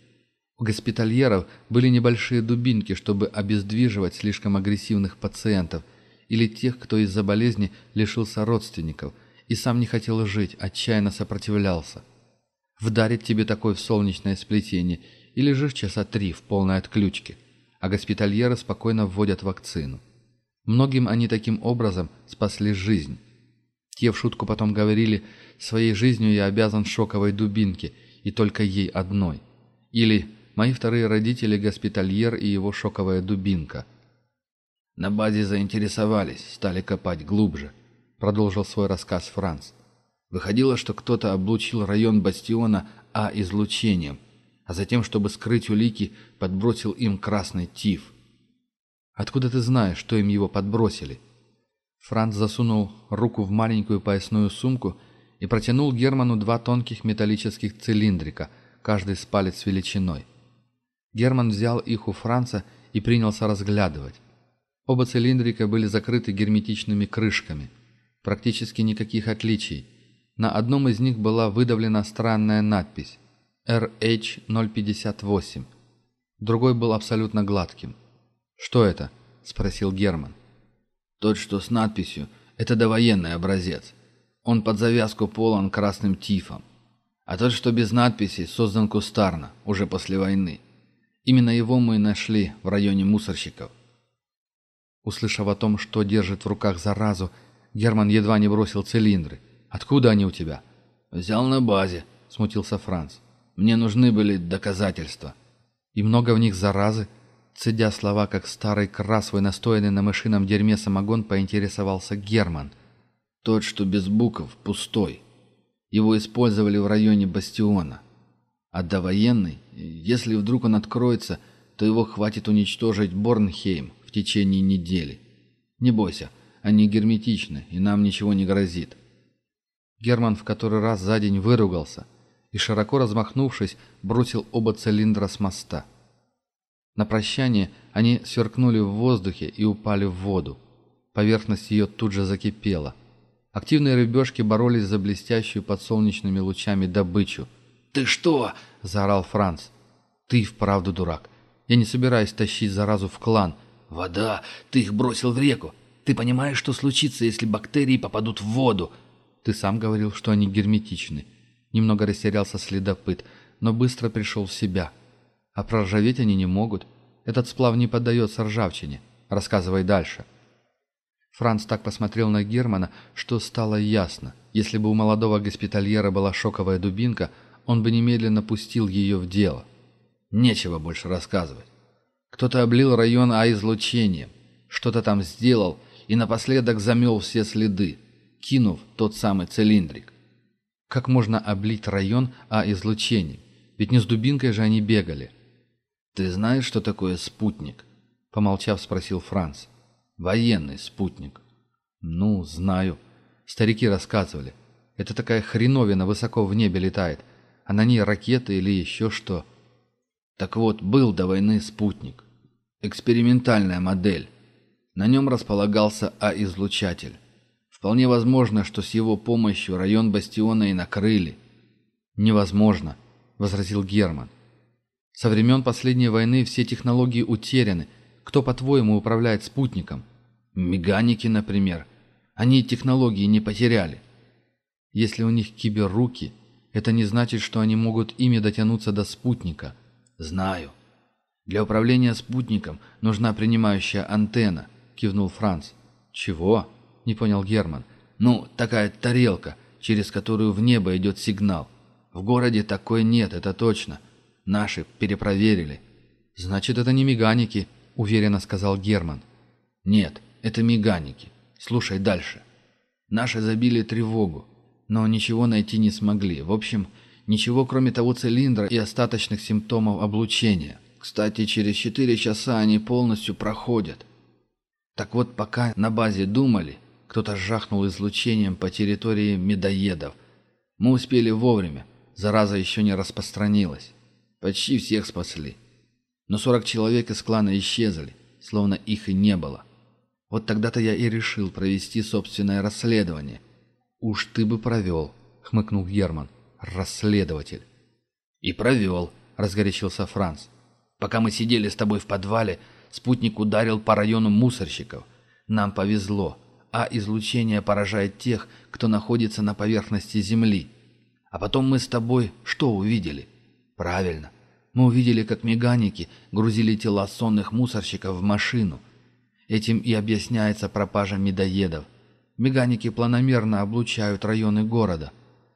У госпитальеров были небольшие дубинки, чтобы обездвиживать слишком агрессивных пациентов или тех, кто из-за болезни лишился родственников и сам не хотел жить, отчаянно сопротивлялся. Вдарит тебе такой в солнечное сплетение и лежишь часа три в полной отключке, а госпитальеры спокойно вводят вакцину. Многим они таким образом спасли жизнь. Те в шутку потом говорили, своей жизнью я обязан шоковой дубинке, и только ей одной. Или мои вторые родители госпитальер и его шоковая дубинка. На базе заинтересовались, стали копать глубже, продолжил свой рассказ Франц. Выходило, что кто-то облучил район бастиона А излучением, а затем, чтобы скрыть улики, подбросил им красный тиф. «Откуда ты знаешь, что им его подбросили?» Франц засунул руку в маленькую поясную сумку и протянул Герману два тонких металлических цилиндрика, каждый с палец величиной. Герман взял их у Франца и принялся разглядывать. Оба цилиндрика были закрыты герметичными крышками. Практически никаких отличий – на одном из них была выдавлена странная надпись «RH-058». Другой был абсолютно гладким. «Что это?» – спросил Герман. «Тот, что с надписью, это довоенный образец. Он под завязку полон красным тифом. А тот, что без надписи, создан кустарно, уже после войны. Именно его мы и нашли в районе мусорщиков». Услышав о том, что держит в руках заразу, Герман едва не бросил цилиндры – Откуда они у тебя?» «Взял на базе», — смутился Франц. «Мне нужны были доказательства». «И много в них заразы?» Цедя слова, как старый красвый, настоянный на мышином дерьме самогон, поинтересовался Герман. «Тот, что без букв, пустой. Его использовали в районе Бастиона. А довоенный, если вдруг он откроется, то его хватит уничтожить Борнхейм в течение недели. Не бойся, они герметичны, и нам ничего не грозит». Герман, в который раз за день выругался и, широко размахнувшись, бросил оба цилиндра с моста. На прощание они сверкнули в воздухе и упали в воду. Поверхность ее тут же закипела. Активные рыбешки боролись за блестящую под солнечными лучами добычу. «Ты что?» – заорал Франц. «Ты вправду дурак. Я не собираюсь тащить заразу в клан». «Вода! Ты их бросил в реку! Ты понимаешь, что случится, если бактерии попадут в воду?» Ты сам говорил, что они герметичны. Немного растерялся следопыт, но быстро пришел в себя. А проржаветь они не могут. Этот сплав не поддается ржавчине. Рассказывай дальше. Франц так посмотрел на Германа, что стало ясно. Если бы у молодого госпитальера была шоковая дубинка, он бы немедленно пустил ее в дело. Нечего больше рассказывать. Кто-то облил район А излучением, что-то там сделал и напоследок замел все следы кинув тот самый цилиндрик. Как можно облить район а излучением? Ведь не с дубинкой же они бегали. «Ты знаешь, что такое спутник?» — помолчав, спросил Франц. «Военный спутник». «Ну, знаю. Старики рассказывали. Это такая хреновина высоко в небе летает, а на ней ракеты или еще что». Так вот, был до войны спутник. Экспериментальная модель. На нем располагался А-излучатель. Вполне возможно, что с его помощью район бастиона и накрыли. Невозможно, возразил Герман. Со времен последней войны все технологии утеряны. Кто, по-твоему, управляет спутником? Меганики, например. Они технологии не потеряли. Если у них киберруки, это не значит, что они могут ими дотянуться до спутника. Знаю. Для управления спутником нужна принимающая антенна, кивнул Франц. Чего? не понял Герман. «Ну, такая тарелка, через которую в небо идет сигнал. В городе такой нет, это точно. Наши перепроверили». «Значит, это не меганики», — уверенно сказал Герман. «Нет, это меганики. Слушай дальше. Наши забили тревогу, но ничего найти не смогли. В общем, ничего кроме того цилиндра и остаточных симптомов облучения. Кстати, через четыре часа они полностью проходят. Так вот, пока на базе думали, кто-то жахнул излучением по территории медоедов. Мы успели вовремя. Зараза еще не распространилась. Почти всех спасли. Но 40 человек из клана исчезли, словно их и не было. Вот тогда-то я и решил провести собственное расследование. «Уж ты бы провел», — хмыкнул Герман. «Расследователь». «И провел», — разгорячился Франц. «Пока мы сидели с тобой в подвале, спутник ударил по району мусорщиков. Нам повезло а излучение поражает тех, кто находится на поверхности Земли. А потом мы с тобой что увидели? Правильно. Мы увидели, как меганики грузили тела сонных мусорщиков в машину. Этим и объясняется пропажа медоедов. Меганики планомерно облучают районы города,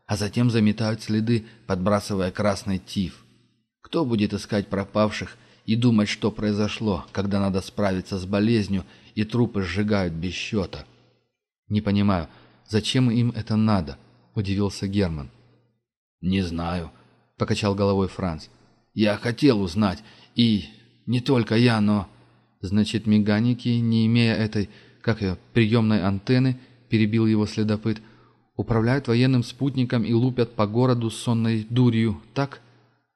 а затем заметают следы, подбрасывая красный тиф. Кто будет искать пропавших и думать, что произошло, когда надо справиться с болезнью и трупы сжигают без счета? «Не понимаю, зачем им это надо?» – удивился Герман. «Не знаю», – покачал головой Франц. «Я хотел узнать, и не только я, но...» «Значит, меганики, не имея этой, как ее, приемной антенны, перебил его следопыт, управляют военным спутником и лупят по городу сонной дурью, так?»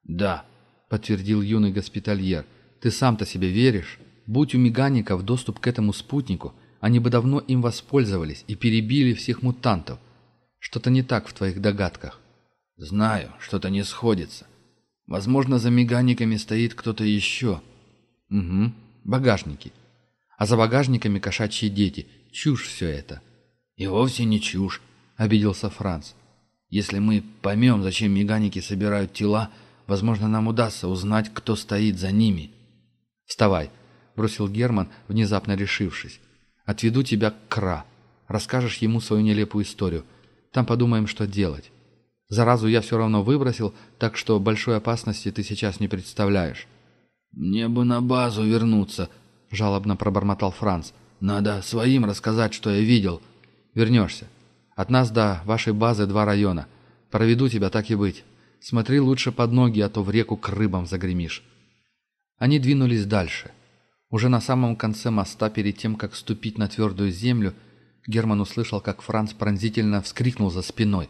«Да», — подтвердил юный госпитальер. «Ты сам-то себе веришь? Будь у мегаников доступ к этому спутнику, они бы давно им воспользовались и перебили всех мутантов. Что-то не так в твоих догадках. Знаю, что-то не сходится. Возможно, за меганиками стоит кто-то еще. Угу, багажники. А за багажниками кошачьи дети. Чушь все это. И вовсе не чушь, обиделся Франц. Если мы поймем, зачем меганики собирают тела, возможно, нам удастся узнать, кто стоит за ними. Вставай, бросил Герман, внезапно решившись. Отведу тебя к Кра. Расскажешь ему свою нелепую историю. Там подумаем, что делать. Заразу я все равно выбросил, так что большой опасности ты сейчас не представляешь». «Мне бы на базу вернуться», — жалобно пробормотал Франц. «Надо своим рассказать, что я видел». «Вернешься. От нас до вашей базы два района. Проведу тебя, так и быть. Смотри лучше под ноги, а то в реку к рыбам загремишь». Они двинулись дальше. Уже на самом конце моста, перед тем, как ступить на твердую землю, Герман услышал, как Франц пронзительно вскрикнул за спиной.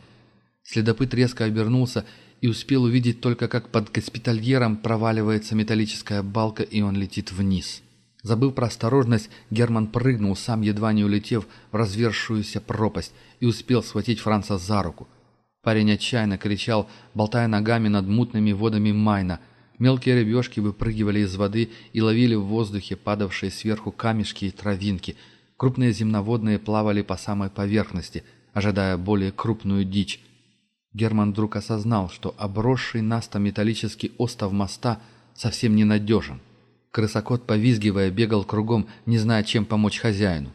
Следопыт резко обернулся и успел увидеть только, как под госпитальером проваливается металлическая балка, и он летит вниз. Забыв про осторожность, Герман прыгнул, сам едва не улетев в развершуюся пропасть, и успел схватить Франца за руку. Парень отчаянно кричал, болтая ногами над мутными водами Майна, Мелкие рыбешки выпрыгивали из воды и ловили в воздухе падавшие сверху камешки и травинки. Крупные земноводные плавали по самой поверхности, ожидая более крупную дичь. Герман вдруг осознал, что обросший насто металлический остов моста совсем ненадежен. Крысокот, повизгивая, бегал кругом, не зная, чем помочь хозяину.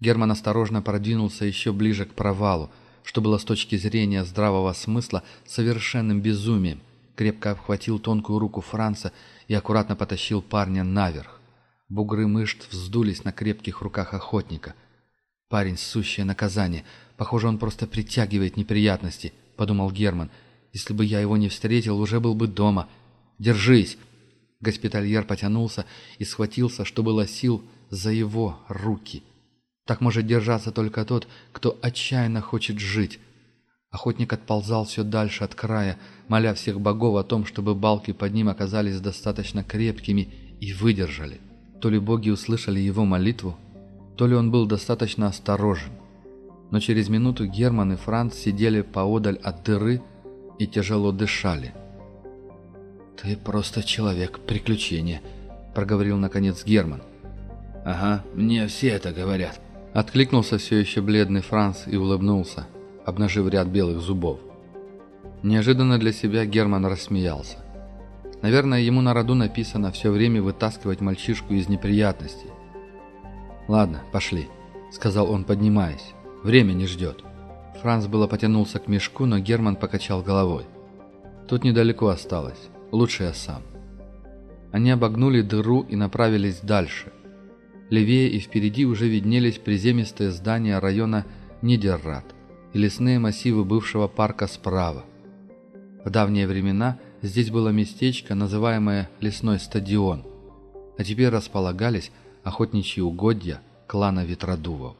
Герман осторожно продвинулся еще ближе к провалу, что было с точки зрения здравого смысла совершенным безумием крепко обхватил тонкую руку Франца и аккуратно потащил парня наверх. Бугры мышц вздулись на крепких руках охотника. «Парень — сущее наказание. Похоже, он просто притягивает неприятности», — подумал Герман. «Если бы я его не встретил, уже был бы дома. Держись!» Госпитальер потянулся и схватился, что было сил, за его руки. «Так может держаться только тот, кто отчаянно хочет жить». Охотник отползал все дальше от края, моля всех богов о том, чтобы балки под ним оказались достаточно крепкими и выдержали. То ли боги услышали его молитву, то ли он был достаточно осторожен. Но через минуту Герман и Франц сидели поодаль от дыры и тяжело дышали. «Ты просто человек приключения», — проговорил наконец Герман. «Ага, мне все это говорят», — откликнулся все еще бледный Франц и улыбнулся обнажив ряд белых зубов. Неожиданно для себя Герман рассмеялся. Наверное, ему на роду написано все время вытаскивать мальчишку из неприятностей. «Ладно, пошли», — сказал он, поднимаясь. «Время не ждет». Франц было потянулся к мешку, но Герман покачал головой. «Тут недалеко осталось. Лучше я сам». Они обогнули дыру и направились дальше. Левее и впереди уже виднелись приземистые здания района Нидеррат и лесные массивы бывшего парка справа. В давние времена здесь было местечко, называемое «Лесной стадион», а теперь располагались охотничьи угодья клана Ветродувов.